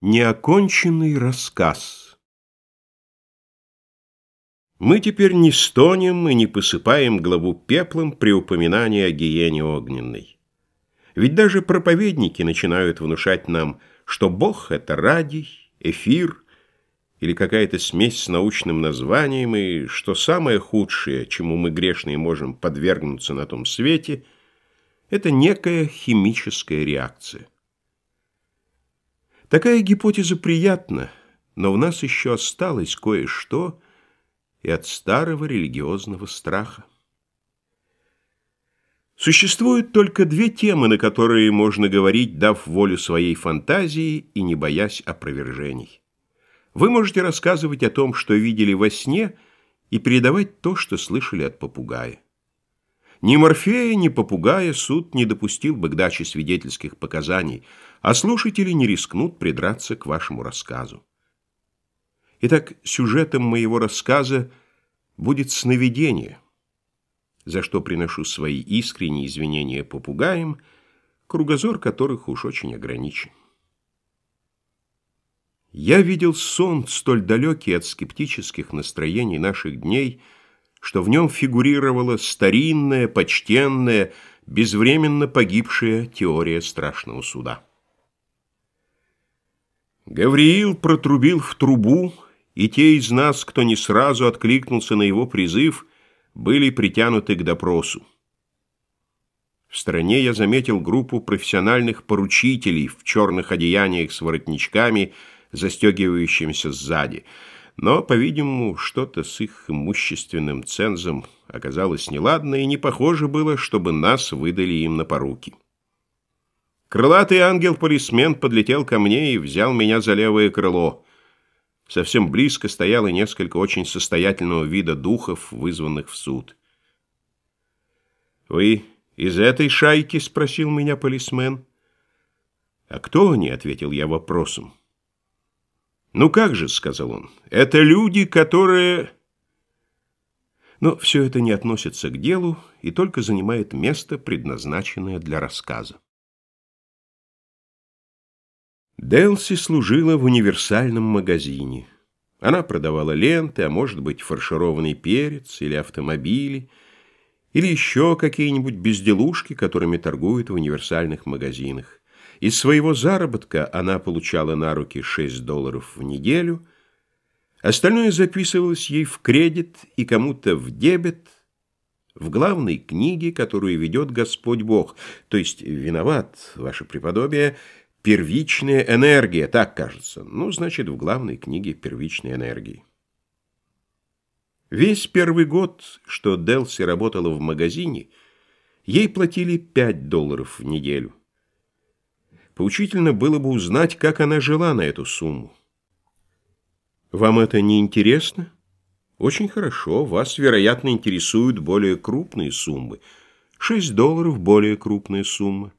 Неоконченный рассказ Мы теперь не стонем и не посыпаем главу пеплом при упоминании о гиене огненной. Ведь даже проповедники начинают внушать нам, что Бог — это радий, эфир или какая-то смесь с научным названием, и что самое худшее, чему мы грешные можем подвергнуться на том свете, это некая химическая реакция. Такая гипотеза приятна, но в нас еще осталось кое-что и от старого религиозного страха. Существуют только две темы, на которые можно говорить, дав волю своей фантазии и не боясь опровержений. Вы можете рассказывать о том, что видели во сне, и передавать то, что слышали от попугая. Ни Морфея, ни попугая суд не допустил бы к даче свидетельских показаний, а слушатели не рискнут придраться к вашему рассказу. Итак, сюжетом моего рассказа будет сновидение, за что приношу свои искренние извинения попугаям, кругозор которых уж очень ограничен. Я видел сон, столь далекий от скептических настроений наших дней, что в нем фигурировала старинная, почтенная, безвременно погибшая теория страшного суда. Гавриил протрубил в трубу, и те из нас, кто не сразу откликнулся на его призыв, были притянуты к допросу. В стране я заметил группу профессиональных поручителей в черных одеяниях с воротничками, застегивающимися сзади – но, по-видимому, что-то с их имущественным цензом оказалось неладно, и не похоже было, чтобы нас выдали им на поруки. Крылатый ангел-полисмен подлетел ко мне и взял меня за левое крыло. Совсем близко стояло несколько очень состоятельного вида духов, вызванных в суд. «Вы из этой шайки?» — спросил меня полисмен. «А кто они?» — ответил я вопросом. «Ну как же», — сказал он, — «это люди, которые...» Но все это не относится к делу и только занимает место, предназначенное для рассказа. Делси служила в универсальном магазине. Она продавала ленты, а может быть фаршированный перец или автомобили, или еще какие-нибудь безделушки, которыми торгуют в универсальных магазинах. Из своего заработка она получала на руки 6 долларов в неделю, остальное записывалось ей в кредит и кому-то в дебет, в главной книге, которую ведет Господь Бог, то есть виноват, ваше преподобие, первичная энергия, так кажется. Ну, значит, в главной книге первичной энергии. Весь первый год, что Делси работала в магазине, ей платили 5 долларов в неделю. Поучительно было бы узнать, как она жила на эту сумму. Вам это не интересно? Очень хорошо. Вас, вероятно, интересуют более крупные суммы. Шесть долларов – более крупная сумма.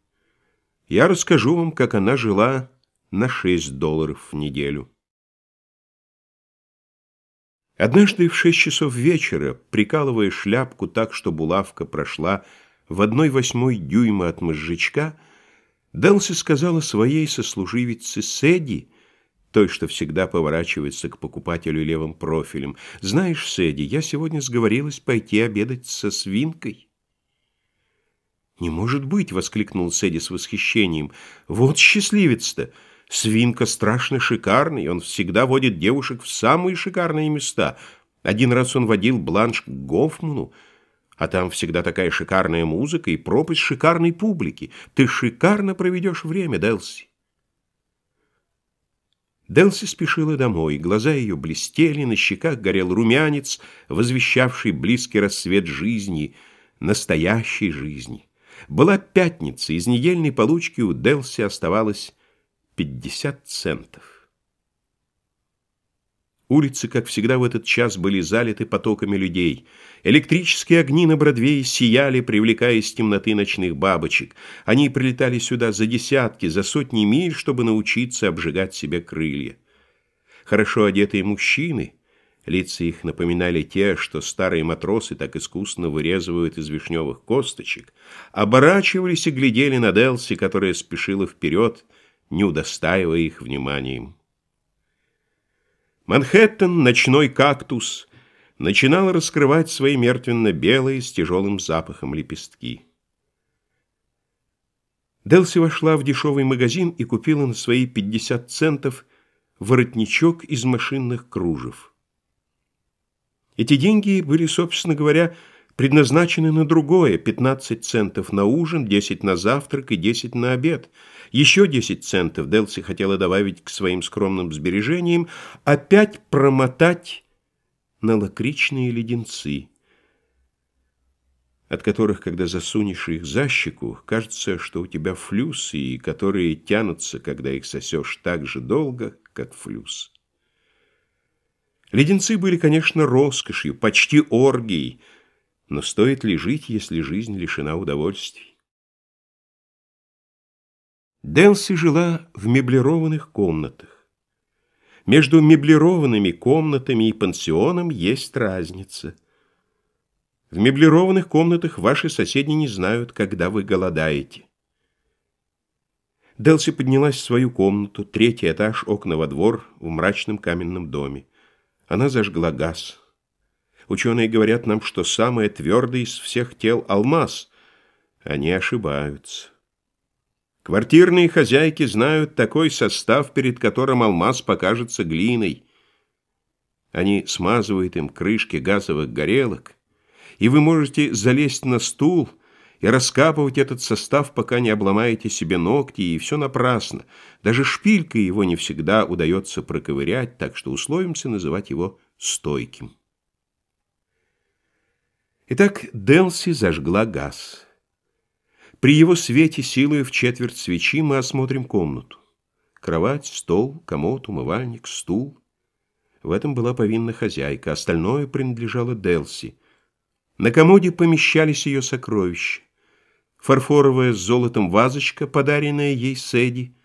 Я расскажу вам, как она жила на шесть долларов в неделю. Однажды в шесть часов вечера, прикалывая шляпку так, что булавка прошла в одной восьмой дюйма от мозжечка, Делси сказала своей сослуживице Сэдди, той, что всегда поворачивается к покупателю левым профилем, «Знаешь, Сэдди, я сегодня сговорилась пойти обедать со свинкой». «Не может быть!» — воскликнул Сэдди с восхищением. «Вот счастливец-то! Свинка страшно шикарный, он всегда водит девушек в самые шикарные места. Один раз он водил Бланш к Гофману, а там всегда такая шикарная музыка и пропасть шикарной публики. Ты шикарно проведешь время, Делси. Делси спешила домой, глаза ее блестели, на щеках горел румянец, возвещавший близкий рассвет жизни, настоящей жизни. Была пятница, из недельной получки у Делси оставалось 50 центов. Улицы, как всегда в этот час, были залиты потоками людей. Электрические огни на Бродвее сияли, привлекая из темноты ночных бабочек. Они прилетали сюда за десятки, за сотни миль, чтобы научиться обжигать себе крылья. Хорошо одетые мужчины, лица их напоминали те, что старые матросы так искусно вырезывают из вишневых косточек, оборачивались и глядели на Делси, которая спешила вперед, не удостаивая их вниманием. Манхэттен, ночной кактус, начинал раскрывать свои мертвенно-белые с тяжелым запахом лепестки. Делси вошла в дешевый магазин и купила на свои 50 центов воротничок из машинных кружев. Эти деньги были, собственно говоря, предназначены на другое – 15 центов на ужин, 10 на завтрак и 10 на обед. Еще 10 центов Делси хотела добавить к своим скромным сбережениям, опять промотать на лакричные леденцы, от которых, когда засунешь их за щеку, кажется, что у тебя флюс, и которые тянутся, когда их сосешь так же долго, как флюс. Леденцы были, конечно, роскошью, почти оргией, но стоит ли жить, если жизнь лишена удовольствий? Делси жила в меблированных комнатах. Между меблированными комнатами и пансионом есть разница. В меблированных комнатах ваши соседи не знают, когда вы голодаете. Делси поднялась в свою комнату, третий этаж, окна во двор, в мрачном каменном доме. Она зажгла газ. Ученые говорят нам, что самое твердое из всех тел – алмаз. Они ошибаются. Квартирные хозяйки знают такой состав, перед которым алмаз покажется глиной. Они смазывают им крышки газовых горелок, и вы можете залезть на стул и раскапывать этот состав, пока не обломаете себе ногти, и все напрасно. Даже шпилькой его не всегда удается проковырять, так что условимся называть его стойким. Итак, Делси зажгла газ. При его свете силой в четверть свечи мы осмотрим комнату. Кровать, стол, комод, умывальник, стул. В этом была повинна хозяйка, остальное принадлежало Делси. На комоде помещались ее сокровища. Фарфоровая с золотом вазочка, подаренная ей Сэдди,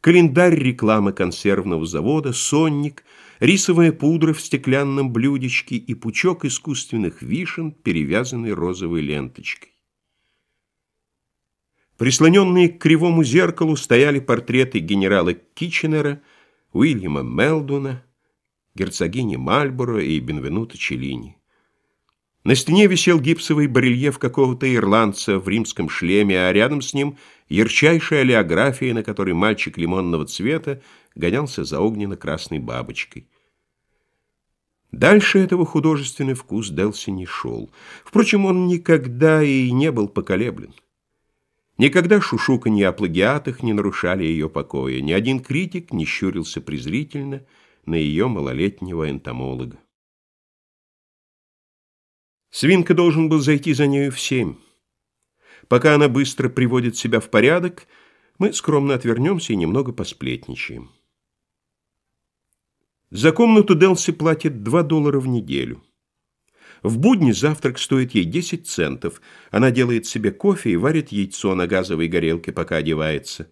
календарь рекламы консервного завода, сонник, рисовая пудра в стеклянном блюдечке и пучок искусственных вишен, перевязанный розовой ленточкой. Прислоненные к кривому зеркалу стояли портреты генерала Китченера, Уильяма Мелдуна, герцогини Мальборо и Бенвенута Челлини. На стене висел гипсовый барельеф какого-то ирландца в римском шлеме, а рядом с ним ярчайшая олеография, на которой мальчик лимонного цвета гонялся за огненно-красной бабочкой. Дальше этого художественный вкус Делси не шел. Впрочем, он никогда и не был поколеблен. Никогда шушуканье о плагиатах не нарушали ее покоя, ни один критик не щурился презрительно на ее малолетнего энтомолога. Свинка должен был зайти за нею в семь. Пока она быстро приводит себя в порядок, мы скромно отвернемся и немного посплетничаем. За комнату Делси платит 2 доллара в неделю. В будни завтрак стоит ей 10 центов. Она делает себе кофе и варит яйцо на газовой горелке, пока одевается.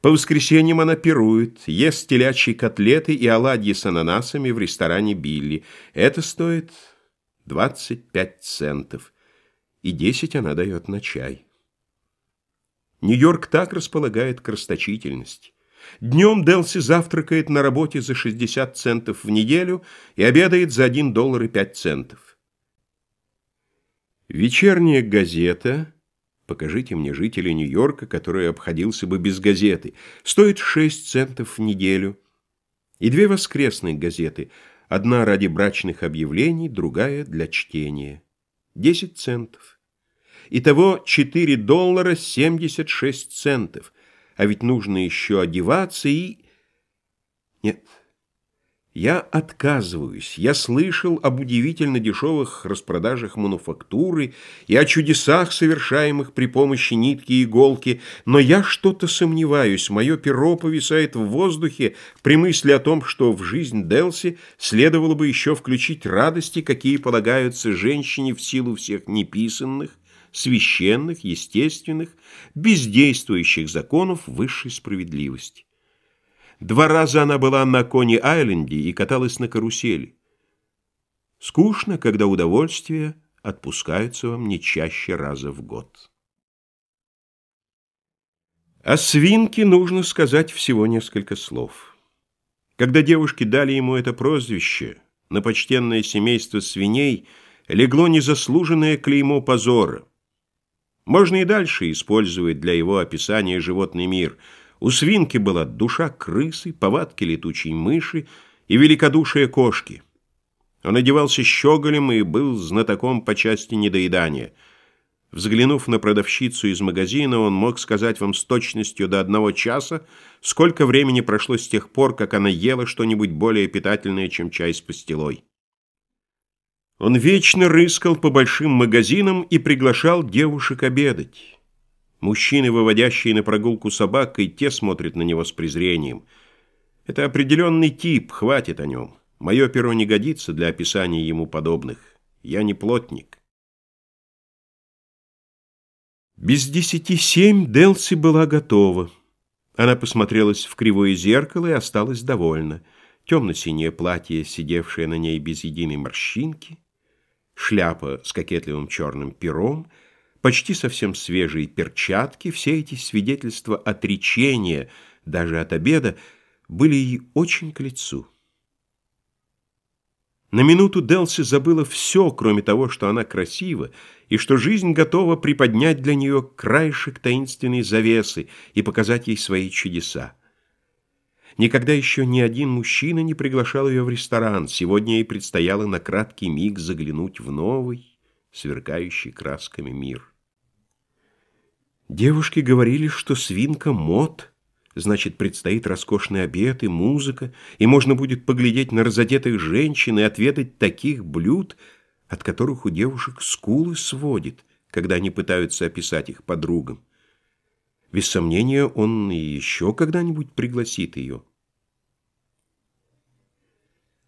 По воскресеньям она пирует, ест телячьи котлеты и оладьи с ананасами в ресторане Билли. Это стоит 25 центов. И 10 она дает на чай. Нью-Йорк так располагает к расточительности. Днем Делси завтракает на работе за 60 центов в неделю и обедает за 1 доллар и 5 центов. Вечерняя газета, покажите мне жителя Нью-Йорка, который обходился бы без газеты, стоит 6 центов в неделю. И две воскресные газеты, одна ради брачных объявлений, другая для чтения. 10 центов. Итого 4 доллара 76 центов. А ведь нужно еще одеваться и... Нет, я отказываюсь. Я слышал об удивительно дешевых распродажах мануфактуры и о чудесах, совершаемых при помощи нитки и иголки, но я что-то сомневаюсь. Мое перо повисает в воздухе при мысли о том, что в жизнь Делси следовало бы еще включить радости, какие полагаются женщине в силу всех неписанных, священных, естественных, бездействующих законов высшей справедливости. Два раза она была на Кони-Айленде и каталась на карусели. Скучно, когда удовольствия отпускаются вам не чаще раза в год. О свинке нужно сказать всего несколько слов. Когда девушки дали ему это прозвище, на почтенное семейство свиней легло незаслуженное клеймо позора. Можно и дальше использовать для его описания животный мир. У свинки была душа крысы, повадки летучей мыши и великодушие кошки. Он одевался щеголем и был знатоком по части недоедания – Взглянув на продавщицу из магазина, он мог сказать вам с точностью до одного часа, сколько времени прошло с тех пор, как она ела что-нибудь более питательное, чем чай с пастилой. Он вечно рыскал по большим магазинам и приглашал девушек обедать. Мужчины, выводящие на прогулку собак, и те смотрят на него с презрением. Это определенный тип, хватит о нем. Мое перо не годится для описания ему подобных. Я не плотник. Без десяти семь Делси была готова. Она посмотрелась в кривое зеркало и осталась довольна. Темно-синее платье, сидевшее на ней без единой морщинки, шляпа с кокетливым черным пером, почти совсем свежие перчатки, все эти свидетельства отречения, даже от обеда, были ей очень к лицу. На минуту Делси забыла все, кроме того, что она красива, и что жизнь готова приподнять для нее краешек таинственной завесы и показать ей свои чудеса. Никогда еще ни один мужчина не приглашал ее в ресторан. Сегодня ей предстояло на краткий миг заглянуть в новый, сверкающий красками мир. Девушки говорили, что свинка мод — Значит, предстоит роскошный обед и музыка, и можно будет поглядеть на разодетых женщин и отведать таких блюд, от которых у девушек скулы сводит, когда они пытаются описать их подругам. Без сомнения, он еще когда-нибудь пригласит ее.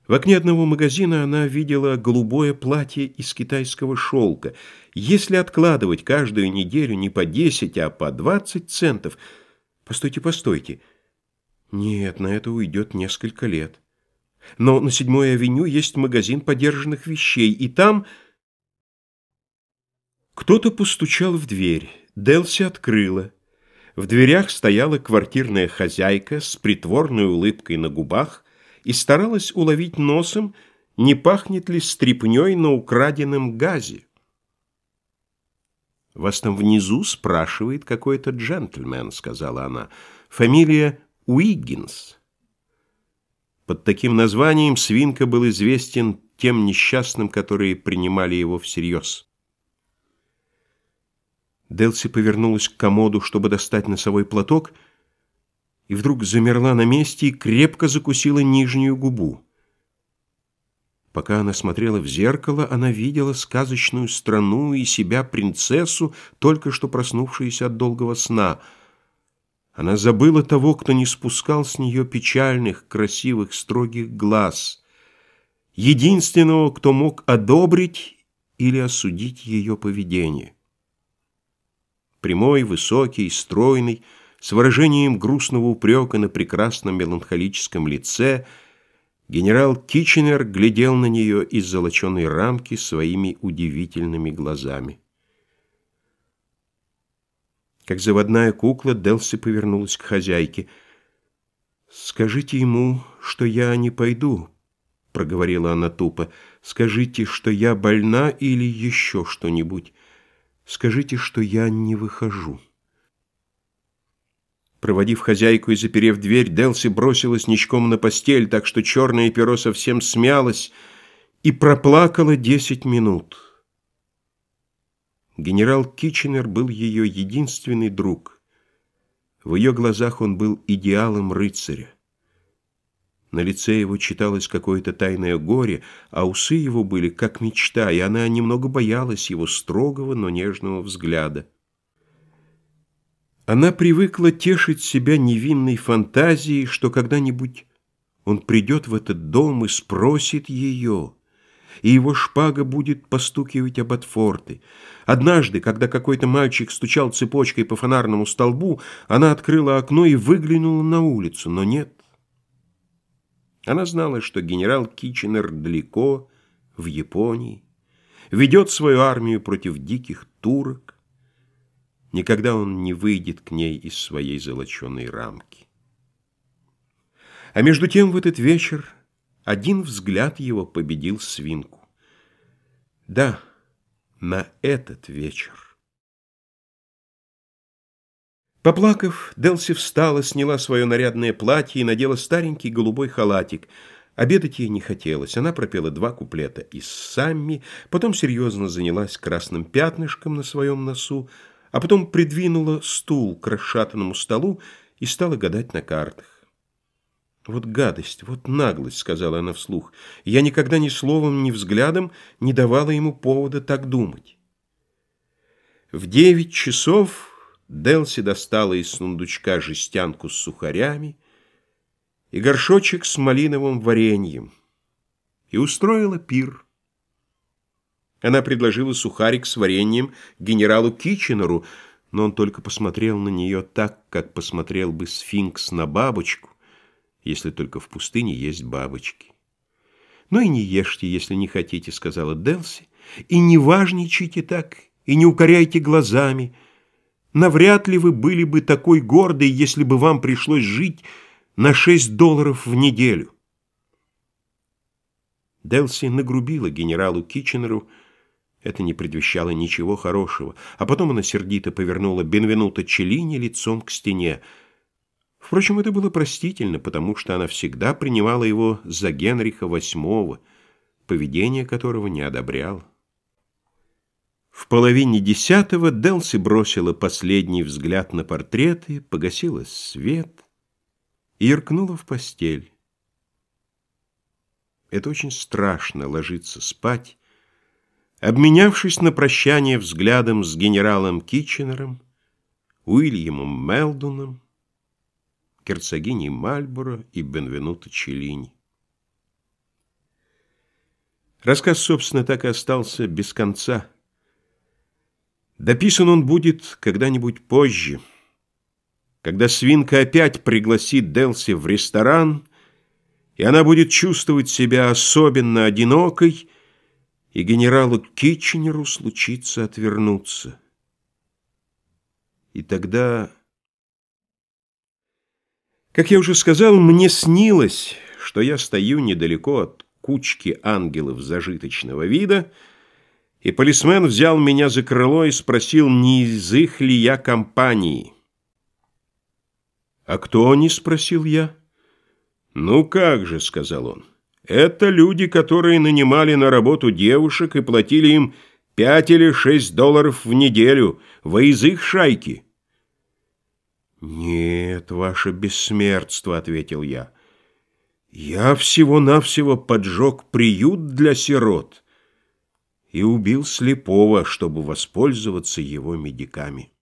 В окне одного магазина она видела голубое платье из китайского шелка. Если откладывать каждую неделю не по 10, а по 20 центов – Постойте, постойте. Нет, на это уйдет несколько лет. Но на седьмой авеню есть магазин подержанных вещей, и там... Кто-то постучал в дверь. Делси открыла. В дверях стояла квартирная хозяйка с притворной улыбкой на губах и старалась уловить носом, не пахнет ли стрипней на украденном газе. «Вас там внизу спрашивает какой-то джентльмен», — сказала она. «Фамилия Уиггинс». Под таким названием Свинка был известен тем несчастным, которые принимали его всерьез. Делси повернулась к комоду, чтобы достать носовой платок, и вдруг замерла на месте и крепко закусила нижнюю губу. Пока она смотрела в зеркало, она видела сказочную страну и себя, принцессу, только что проснувшуюся от долгого сна. Она забыла того, кто не спускал с нее печальных, красивых, строгих глаз, единственного, кто мог одобрить или осудить ее поведение. Прямой, высокий, стройный, с выражением грустного упрека на прекрасном меланхолическом лице – Генерал Киченер глядел на нее из золоченой рамки своими удивительными глазами. Как заводная кукла, Делси повернулась к хозяйке. «Скажите ему, что я не пойду», — проговорила она тупо. «Скажите, что я больна или еще что-нибудь. Скажите, что я не выхожу». Проводив хозяйку и заперев дверь, Делси бросилась ничком на постель, так что черное перо совсем смялось и проплакала десять минут. Генерал Киченер был ее единственный друг. В ее глазах он был идеалом рыцаря. На лице его читалось какое-то тайное горе, а усы его были как мечта, и она немного боялась его строгого, но нежного взгляда. Она привыкла тешить себя невинной фантазией, что когда-нибудь он придет в этот дом и спросит ее, и его шпага будет постукивать об отфорты. Однажды, когда какой-то мальчик стучал цепочкой по фонарному столбу, она открыла окно и выглянула на улицу, но нет. Она знала, что генерал Киченер далеко, в Японии, ведет свою армию против диких турок, Никогда он не выйдет к ней из своей золоченой рамки. А между тем в этот вечер один взгляд его победил свинку. Да, на этот вечер. Поплакав, Делси встала, сняла свое нарядное платье и надела старенький голубой халатик. Обедать ей не хотелось. Она пропела два куплета из «Самми», потом серьезно занялась красным пятнышком на своем носу, а потом придвинула стул к расшатанному столу и стала гадать на картах. «Вот гадость, вот наглость», — сказала она вслух. «Я никогда ни словом, ни взглядом не давала ему повода так думать». В девять часов Делси достала из сундучка жестянку с сухарями и горшочек с малиновым вареньем и устроила пир. Она предложила сухарик с вареньем генералу Киченеру, но он только посмотрел на нее так, как посмотрел бы сфинкс на бабочку, если только в пустыне есть бабочки. «Ну и не ешьте, если не хотите», — сказала Делси, «и не важничайте так, и не укоряйте глазами. Навряд ли вы были бы такой гордой, если бы вам пришлось жить на шесть долларов в неделю». Делси нагрубила генералу Киченеру, это не предвещало ничего хорошего, а потом она сердито повернула Бенвенуто Челлини лицом к стене — Впрочем, это было простительно, потому что она всегда принимала его за Генриха VIII, поведение которого не одобрял. В половине десятого Делси бросила последний взгляд на портреты, погасила свет и иркнула в постель. Это очень страшно ложиться спать, обменявшись на прощание взглядом с генералом Китченером, Уильямом Мелдоном, герцогиней Мальборо и Бенвенуто Челлини. Рассказ, собственно, так и остался без конца. Дописан он будет когда-нибудь позже, когда свинка опять пригласит Делси в ресторан, и она будет чувствовать себя особенно одинокой, и генералу Китченеру случится отвернуться. И тогда... Как я уже сказал, мне снилось, что я стою недалеко от кучки ангелов зажиточного вида, и полисмен взял меня за крыло и спросил, не из их ли я компании. «А кто они?» — спросил я. «Ну как же», — сказал он, — «это люди, которые нанимали на работу девушек и платили им пять или шесть долларов в неделю, во из их шайки». «Нет, ваше бессмертство», — ответил я. «Я всего-навсего поджег приют для сирот и убил слепого, чтобы воспользоваться его медиками».